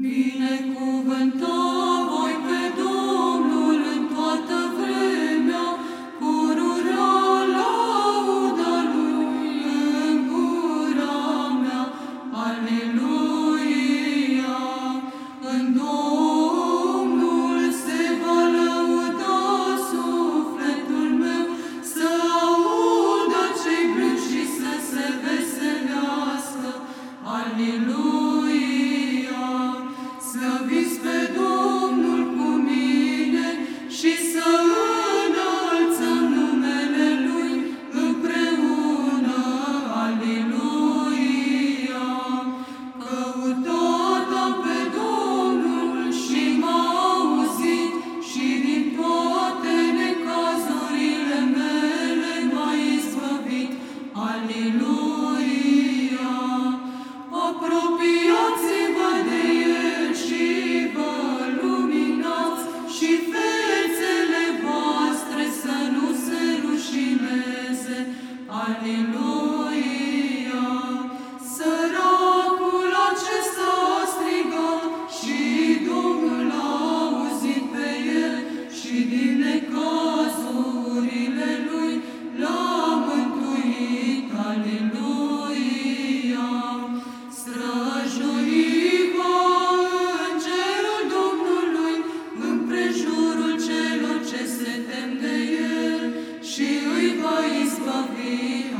Binecuvântat Aleluia! Apropiați-vă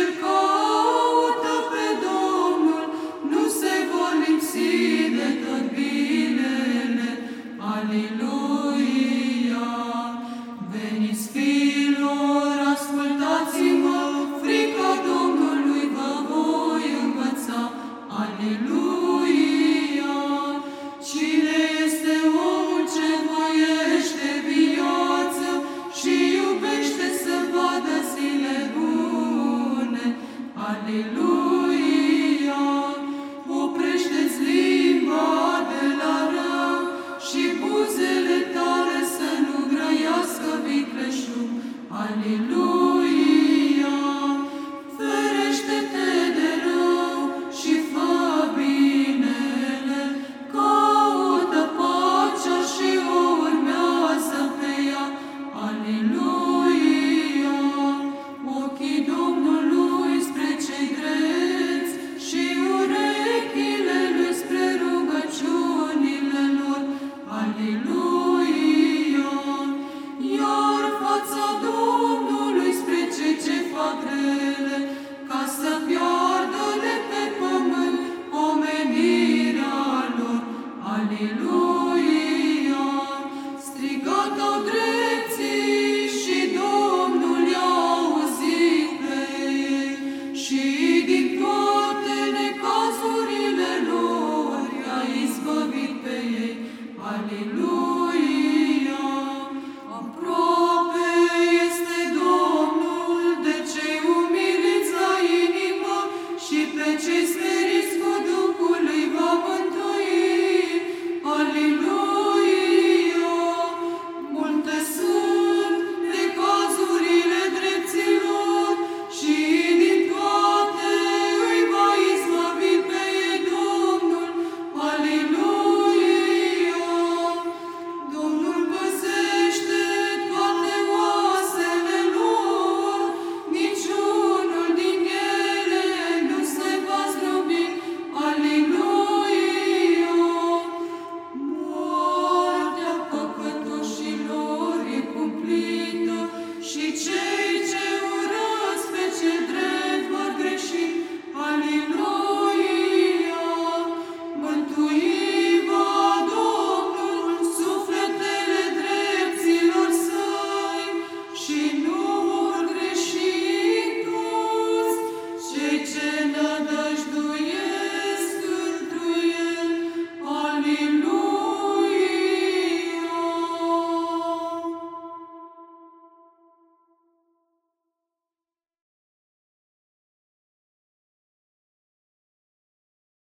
tylko Hallelujah.